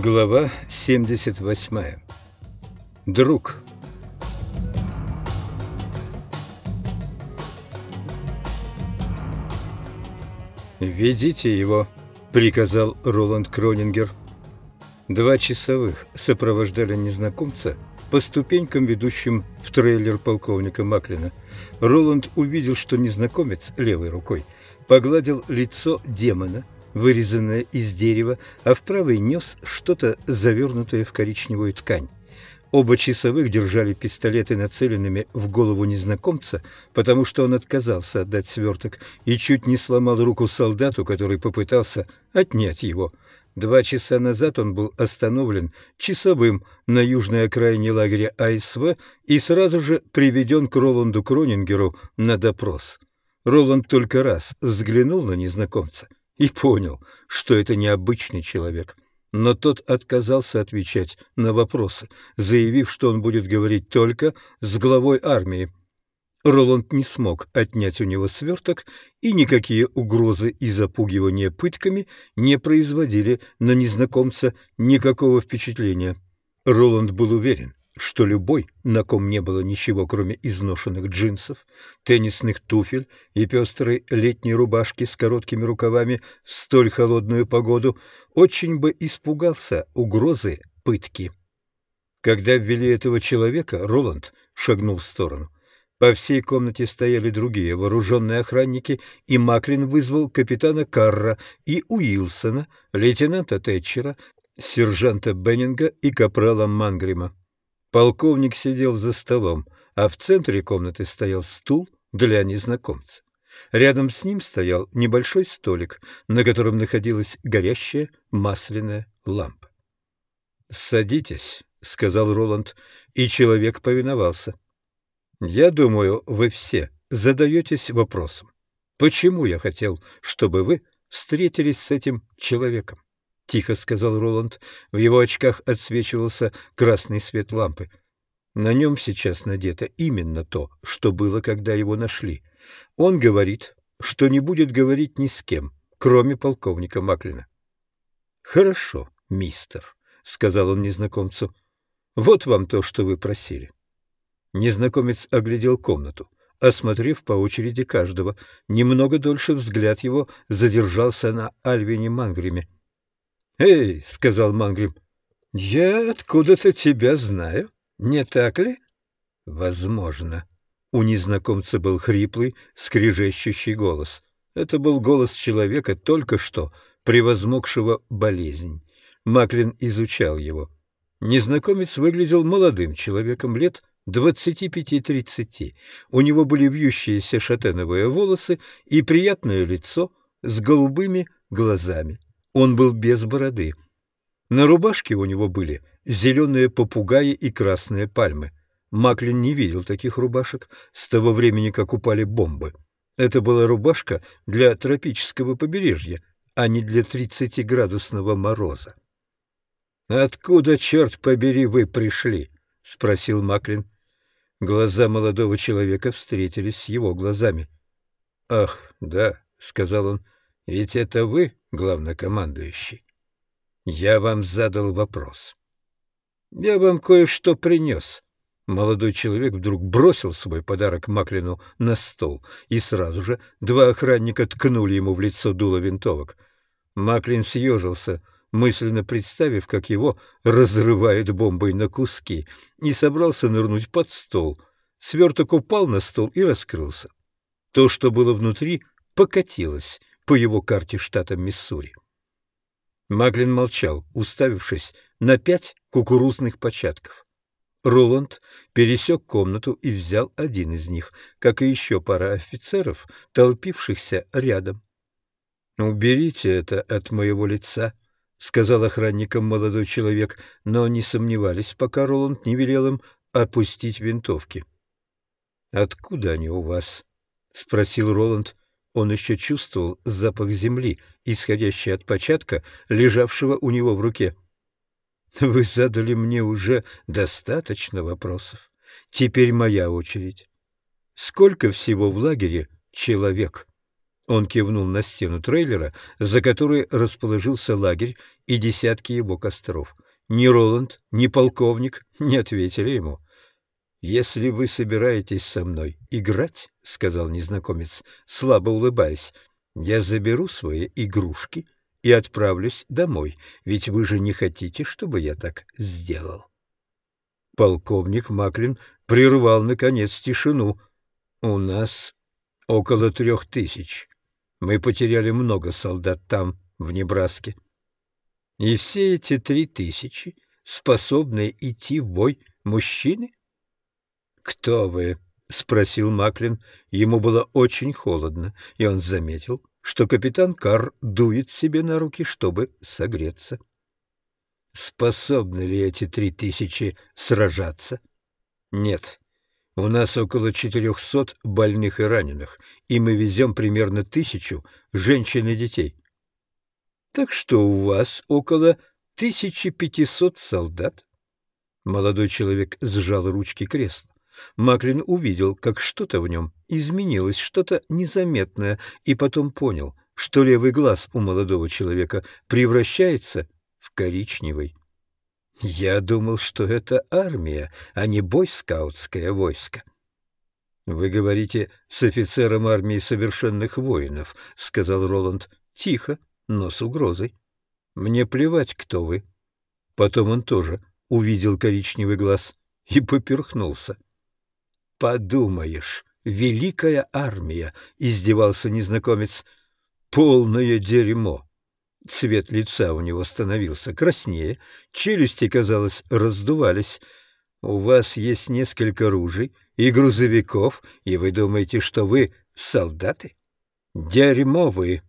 Глава 78. Друг. «Ведите его», — приказал Роланд Кронингер. Два часовых сопровождали незнакомца по ступенькам, ведущим в трейлер полковника Маклина. Роланд увидел, что незнакомец левой рукой погладил лицо демона — вырезанное из дерева, а в правой нес что-то завернутое в коричневую ткань. Оба часовых держали пистолеты нацеленными в голову незнакомца, потому что он отказался отдать сверток и чуть не сломал руку солдату, который попытался отнять его. Два часа назад он был остановлен часовым на южной окраине лагеря АСВ и сразу же приведен к Роланду Кронингеру на допрос. Роланд только раз взглянул на незнакомца и понял, что это необычный человек. Но тот отказался отвечать на вопросы, заявив, что он будет говорить только с главой армии. Роланд не смог отнять у него сверток, и никакие угрозы и запугивания пытками не производили на незнакомца никакого впечатления. Роланд был уверен, что любой, на ком не было ничего, кроме изношенных джинсов, теннисных туфель и пестрой летней рубашки с короткими рукавами в столь холодную погоду, очень бы испугался угрозы пытки. Когда ввели этого человека, Роланд шагнул в сторону. По всей комнате стояли другие вооруженные охранники, и Маклин вызвал капитана Карра и Уилсона, лейтенанта Тэтчера, сержанта Беннинга и капрала Мангрима. Полковник сидел за столом, а в центре комнаты стоял стул для незнакомца. Рядом с ним стоял небольшой столик, на котором находилась горящая масляная лампа. «Садитесь», — сказал Роланд, и человек повиновался. «Я думаю, вы все задаетесь вопросом, почему я хотел, чтобы вы встретились с этим человеком? — тихо сказал Роланд. В его очках отсвечивался красный свет лампы. На нем сейчас надето именно то, что было, когда его нашли. Он говорит, что не будет говорить ни с кем, кроме полковника Маклина. — Хорошо, мистер, — сказал он незнакомцу. — Вот вам то, что вы просили. Незнакомец оглядел комнату осмотрев по очереди каждого. Немного дольше взгляд его задержался на Альвине Мангриме. «Эй!» — сказал Мангрим. «Я откуда-то тебя знаю, не так ли?» «Возможно». У незнакомца был хриплый, скрежещущий голос. Это был голос человека, только что превозмогшего болезнь. Маклин изучал его. Незнакомец выглядел молодым человеком лет двадцати пяти-тридцати. У него были вьющиеся шатеновые волосы и приятное лицо с голубыми глазами. Он был без бороды. На рубашке у него были зеленые попугаи и красные пальмы. Маклин не видел таких рубашек с того времени, как упали бомбы. Это была рубашка для тропического побережья, а не для тридцатиградусного мороза. «Откуда, черт побери, вы пришли?» — спросил Маклин. Глаза молодого человека встретились с его глазами. «Ах, да», — сказал он, — «ведь это вы главнокомандующий. Я вам задал вопрос. Я вам кое-что принес. Молодой человек вдруг бросил свой подарок Маклину на стол, и сразу же два охранника ткнули ему в лицо дуло винтовок. Маклин съежился, мысленно представив, как его разрывает бомбой на куски, и собрался нырнуть под стол. Сверток упал на стол и раскрылся. То, что было внутри, покатилось по его карте штата Миссури. Маклин молчал, уставившись на пять кукурузных початков. Роланд пересек комнату и взял один из них, как и еще пара офицеров, толпившихся рядом. «Уберите это от моего лица», — сказал охранникам молодой человек, но не сомневались, пока Роланд не велел им опустить винтовки. «Откуда они у вас?» — спросил Роланд, он еще чувствовал запах земли, исходящий от початка, лежавшего у него в руке. «Вы задали мне уже достаточно вопросов. Теперь моя очередь. Сколько всего в лагере человек?» Он кивнул на стену трейлера, за которой расположился лагерь и десятки его костров. Ни Роланд, ни полковник не ответили ему. «Если вы собираетесь со мной играть, — сказал незнакомец, слабо улыбаясь, — я заберу свои игрушки и отправлюсь домой, ведь вы же не хотите, чтобы я так сделал». Полковник Маклин прервал, наконец, тишину. «У нас около трех тысяч. Мы потеряли много солдат там, в Небраске. И все эти три тысячи способны идти в бой мужчины?» «Кто вы?» — спросил Маклин. Ему было очень холодно, и он заметил, что капитан Карр дует себе на руки, чтобы согреться. Способны ли эти три тысячи сражаться? Нет. У нас около четырехсот больных и раненых, и мы везем примерно тысячу женщин и детей. Так что у вас около тысячи пятисот солдат? Молодой человек сжал ручки кресла. Маклин увидел, как что-то в нем изменилось, что-то незаметное, и потом понял, что левый глаз у молодого человека превращается в коричневый. Я думал, что это армия, а не бойскаутское войско. Вы говорите с офицером армии совершенных воинов, сказал Роланд, тихо, но с угрозой. Мне плевать, кто вы. Потом он тоже увидел коричневый глаз и поперхнулся. Подумаешь, великая армия, издевался незнакомец. Полное дерьмо. Цвет лица у него становился краснее, челюсти, казалось, раздувались. У вас есть несколько ружей и грузовиков, и вы думаете, что вы солдаты? Дерьмо вы!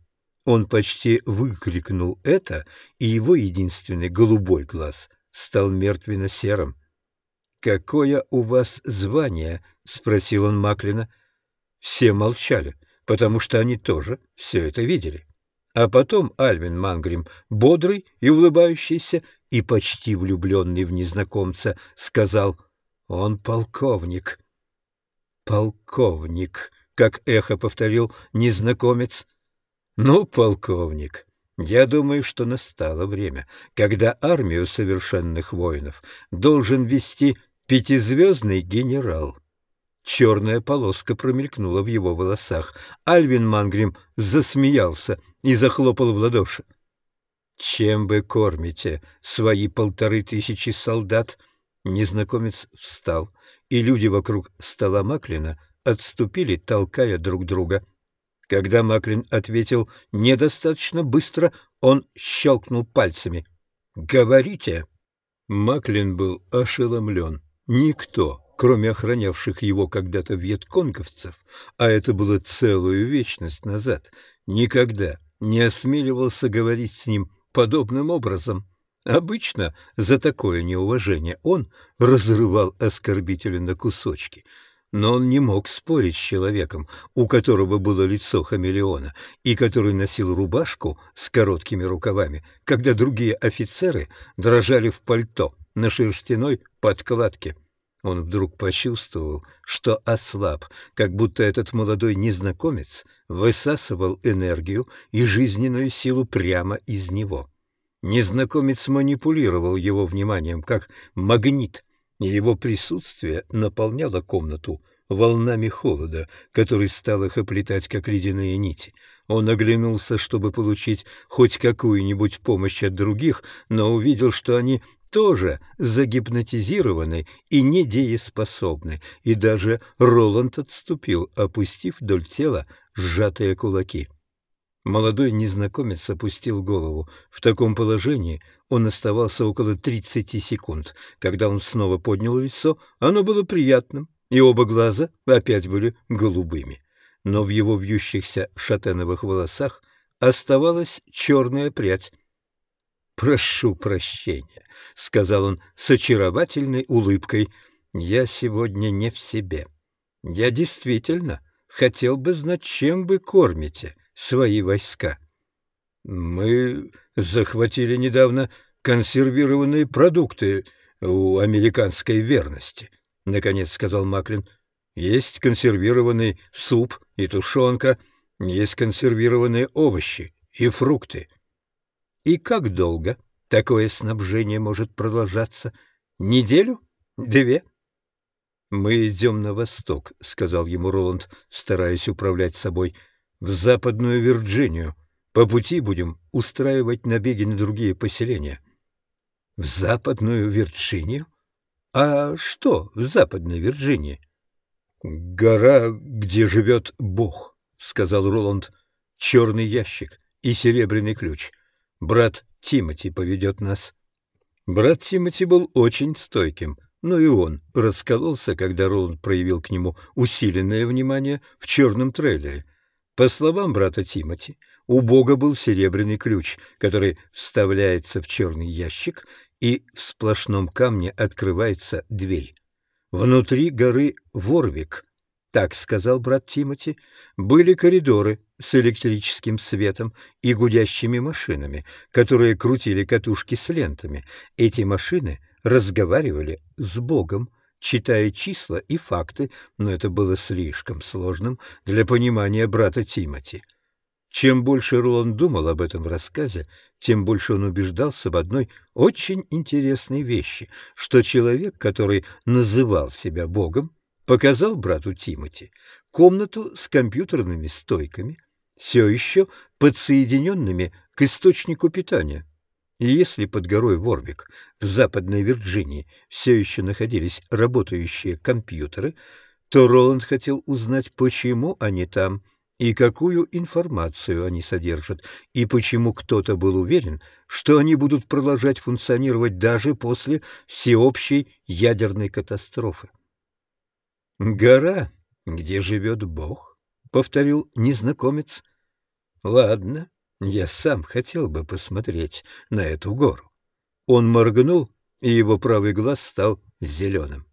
Он почти выкрикнул это, и его единственный голубой глаз стал мертвенно-серым. «Какое у вас звание?» — спросил он Маклина. Все молчали, потому что они тоже все это видели. А потом Альвин Мангрим, бодрый и улыбающийся, и почти влюбленный в незнакомца, сказал «Он полковник». «Полковник», — как эхо повторил незнакомец. «Ну, полковник, я думаю, что настало время, когда армию совершенных воинов должен вести пятизвездный генерал». Черная полоска промелькнула в его волосах. Альвин Мангрим засмеялся и захлопал в ладоши. «Чем вы кормите свои полторы тысячи солдат?» Незнакомец встал, и люди вокруг стола Маклина отступили, толкая друг друга. Когда Маклин ответил недостаточно быстро, он щелкнул пальцами. «Говорите!» Маклин был ошеломлен. Никто кроме охранявших его когда-то вьетконговцев, а это было целую вечность назад, никогда не осмеливался говорить с ним подобным образом. Обычно за такое неуважение он разрывал оскорбителя на кусочки, но он не мог спорить с человеком, у которого было лицо хамелеона и который носил рубашку с короткими рукавами, когда другие офицеры дрожали в пальто на шерстяной подкладке. Он вдруг почувствовал, что ослаб, как будто этот молодой незнакомец высасывал энергию и жизненную силу прямо из него. Незнакомец манипулировал его вниманием, как магнит, его присутствие наполняло комнату волнами холода, который стал их оплетать, как ледяные нити. Он оглянулся, чтобы получить хоть какую-нибудь помощь от других, но увидел, что они тоже загипнотизированы и недееспособны, и даже Роланд отступил, опустив вдоль тела сжатые кулаки. Молодой незнакомец опустил голову. В таком положении он оставался около тридцати секунд. Когда он снова поднял лицо, оно было приятным, и оба глаза опять были голубыми. Но в его вьющихся шатеновых волосах оставалась черная прядь, «Прошу прощения», — сказал он с очаровательной улыбкой. «Я сегодня не в себе. Я действительно хотел бы знать, чем вы кормите свои войска». «Мы захватили недавно консервированные продукты у американской верности», — наконец сказал Маклин. «Есть консервированный суп и тушенка. Есть консервированные овощи и фрукты. И как долго такое снабжение может продолжаться? Неделю? Две? «Мы идем на восток», — сказал ему Роланд, стараясь управлять собой, — «в Западную Вирджинию. По пути будем устраивать набеги на другие поселения». «В Западную Вирджинию? А что в Западной Вирджинии?» «Гора, где живет Бог», — сказал Роланд. «Черный ящик и серебряный ключ. Брат Тимати поведет нас». Брат Тимати был очень стойким, но и он раскололся, когда Роланд проявил к нему усиленное внимание в черном трейлере. По словам брата Тимати, у Бога был серебряный ключ, который вставляется в черный ящик, и в сплошном камне открывается дверь. Внутри горы Ворвик, так сказал брат Тимати, были коридоры с электрическим светом и гудящими машинами, которые крутили катушки с лентами. Эти машины разговаривали с Богом, читая числа и факты, но это было слишком сложным для понимания брата Тимати. Чем больше Роланд думал об этом рассказе, тем больше он убеждался в одной очень интересной вещи, что человек, который называл себя Богом, показал брату Тимати комнату с компьютерными стойками, все еще подсоединенными к источнику питания. И если под горой Ворвик в Западной Вирджинии все еще находились работающие компьютеры, то Роланд хотел узнать, почему они там – и какую информацию они содержат, и почему кто-то был уверен, что они будут продолжать функционировать даже после всеобщей ядерной катастрофы. «Гора, где живет Бог», — повторил незнакомец. «Ладно, я сам хотел бы посмотреть на эту гору». Он моргнул, и его правый глаз стал зеленым.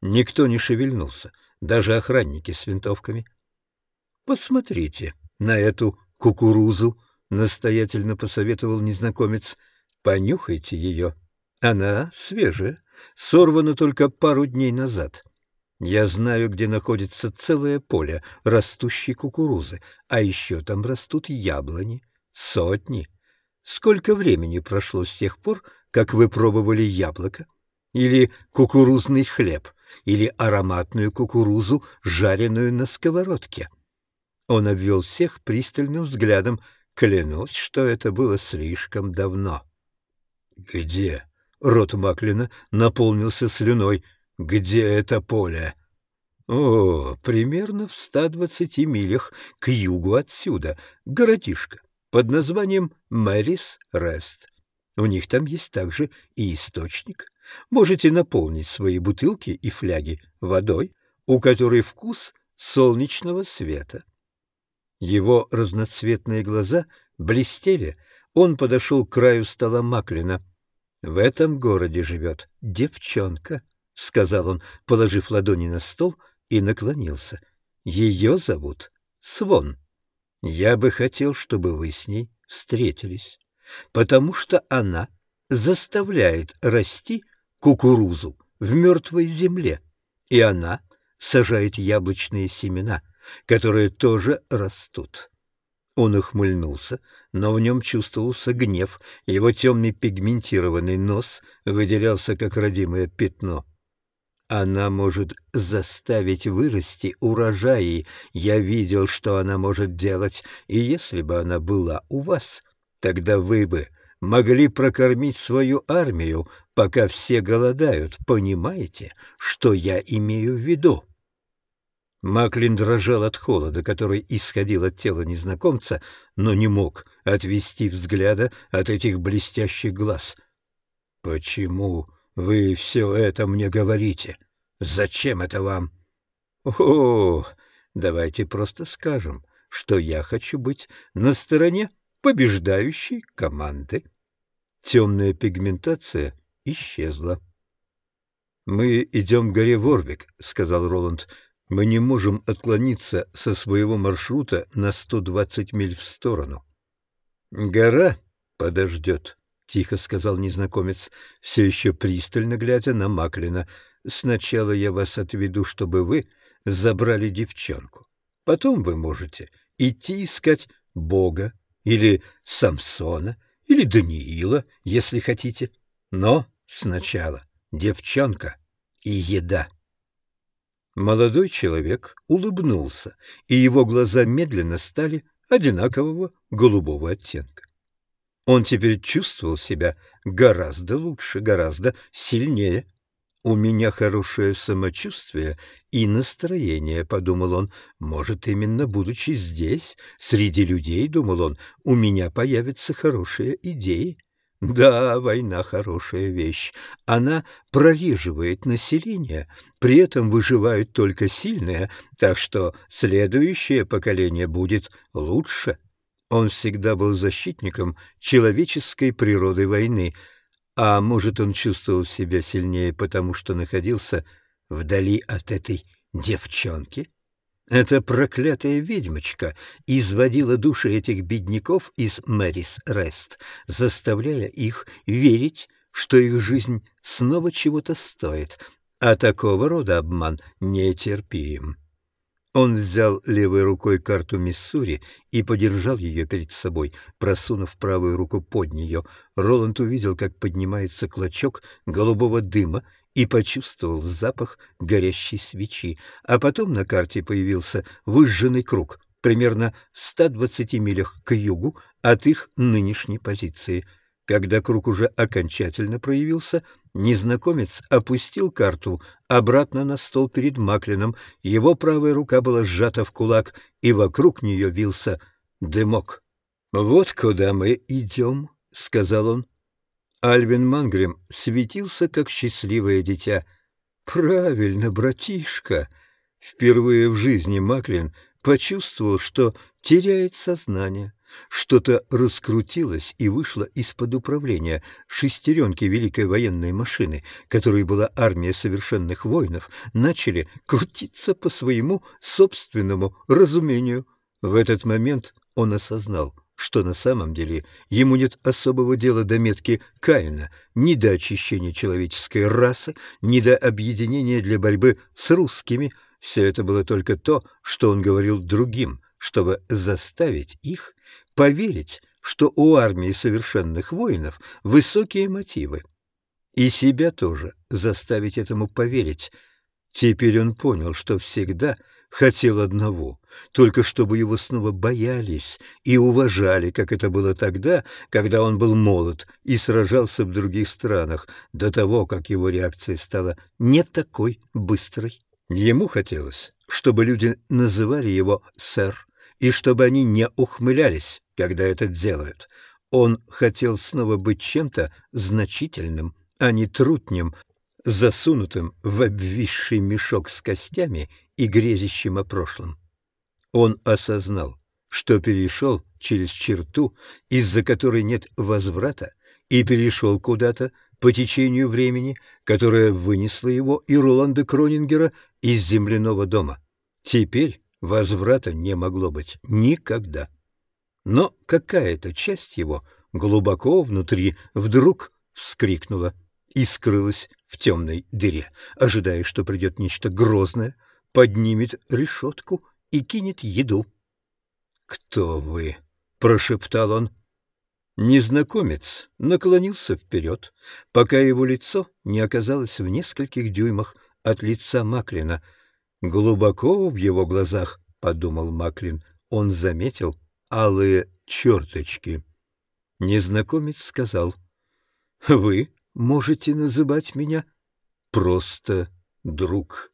Никто не шевельнулся, даже охранники с винтовками — Посмотрите на эту кукурузу, настоятельно посоветовал незнакомец. Понюхайте ее. Она свежая, сорвана только пару дней назад. Я знаю, где находится целое поле растущей кукурузы, а еще там растут яблони, сотни. Сколько времени прошло с тех пор, как вы пробовали яблоко? Или кукурузный хлеб? Или ароматную кукурузу, жареную на сковородке? Он обвел всех пристальным взглядом. Клянусь, что это было слишком давно. «Где?» — рот Маклина наполнился слюной. «Где это поле?» «О, примерно в ста двадцати милях к югу отсюда, городишко под названием Мэрис Рест. У них там есть также и источник. Можете наполнить свои бутылки и фляги водой, у которой вкус солнечного света». Его разноцветные глаза блестели. Он подошел к краю стола Маклина. «В этом городе живет девчонка», — сказал он, положив ладони на стол и наклонился. «Ее зовут Свон. Я бы хотел, чтобы вы с ней встретились, потому что она заставляет расти кукурузу в мертвой земле, и она сажает яблочные семена — которые тоже растут. Он ухмыльнулся, но в нем чувствовался гнев, его темный пигментированный нос выделялся как родимое пятно. Она может заставить вырасти урожаи. Я видел, что она может делать, и если бы она была у вас, тогда вы бы могли прокормить свою армию, пока все голодают. Понимаете, что я имею в виду? Маклин дрожал от холода, который исходил от тела незнакомца, но не мог отвести взгляда от этих блестящих глаз. «Почему вы все это мне говорите? Зачем это вам?» «О, давайте просто скажем, что я хочу быть на стороне побеждающей команды». Темная пигментация исчезла. «Мы идем к горе Ворвик», — сказал Роланд, — мы не можем отклониться со своего маршрута на 120 миль в сторону. Гора подождет, — тихо сказал незнакомец, все еще пристально глядя на Маклина. Сначала я вас отведу, чтобы вы забрали девчонку. Потом вы можете идти искать Бога или Самсона или Даниила, если хотите. Но сначала девчонка и еда. Молодой человек улыбнулся, и его глаза медленно стали одинакового голубого оттенка. Он теперь чувствовал себя гораздо лучше, гораздо сильнее. «У меня хорошее самочувствие и настроение», — подумал он. «Может, именно будучи здесь, среди людей, — думал он, — у меня появятся хорошие идеи». Да, война хорошая вещь. Она прореживает население, при этом выживают только сильные, так что следующее поколение будет лучше. Он всегда был защитником человеческой природы войны, а может, он чувствовал себя сильнее, потому что находился вдали от этой девчонки? Эта проклятая ведьмочка изводила души этих бедняков из Мэрис Рест, заставляя их верить, что их жизнь снова чего-то стоит, а такого рода обман нетерпим. Он взял левой рукой карту Миссури и подержал ее перед собой, просунув правую руку под нее. Роланд увидел, как поднимается клочок голубого дыма и почувствовал запах горящей свечи, а потом на карте появился выжженный круг, примерно в 120 милях к югу от их нынешней позиции. Когда круг уже окончательно проявился, незнакомец опустил карту обратно на стол перед Маклином, его правая рука была сжата в кулак, и вокруг нее вился дымок. «Вот куда мы идем», — сказал он. Альвин Мангрим светился, как счастливое дитя. «Правильно, братишка!» Впервые в жизни Маклин почувствовал, что теряет сознание. Что-то раскрутилось и вышло из-под управления шестеренки великой военной машины, которой была армия совершенных воинов, начали крутиться по своему собственному разумению. В этот момент он осознал — что на самом деле ему нет особого дела до метки Каина, ни до очищения человеческой расы, ни до объединения для борьбы с русскими. Все это было только то, что он говорил другим, чтобы заставить их поверить, что у армии совершенных воинов высокие мотивы. И себя тоже заставить этому поверить. Теперь он понял, что всегда — хотел одного, только чтобы его снова боялись и уважали, как это было тогда, когда он был молод и сражался в других странах, до того, как его реакция стала не такой быстрой. Ему хотелось, чтобы люди называли его «сэр», и чтобы они не ухмылялись, когда это делают. Он хотел снова быть чем-то значительным, а не трутнем, засунутым в обвисший мешок с костями и грезящим о прошлом. Он осознал, что перешел через черту, из-за которой нет возврата, и перешел куда-то по течению времени, которое вынесло его и Роланда Кронингера из земляного дома. Теперь возврата не могло быть никогда. Но какая-то часть его глубоко внутри вдруг вскрикнула и скрылась в темной дыре, ожидая, что придет нечто грозное, поднимет решетку и кинет еду. «Кто вы?» — прошептал он. Незнакомец наклонился вперед, пока его лицо не оказалось в нескольких дюймах от лица Маклина. Глубоко в его глазах, — подумал Маклин, — он заметил алые черточки. Незнакомец сказал, — Вы можете называть меня просто друг.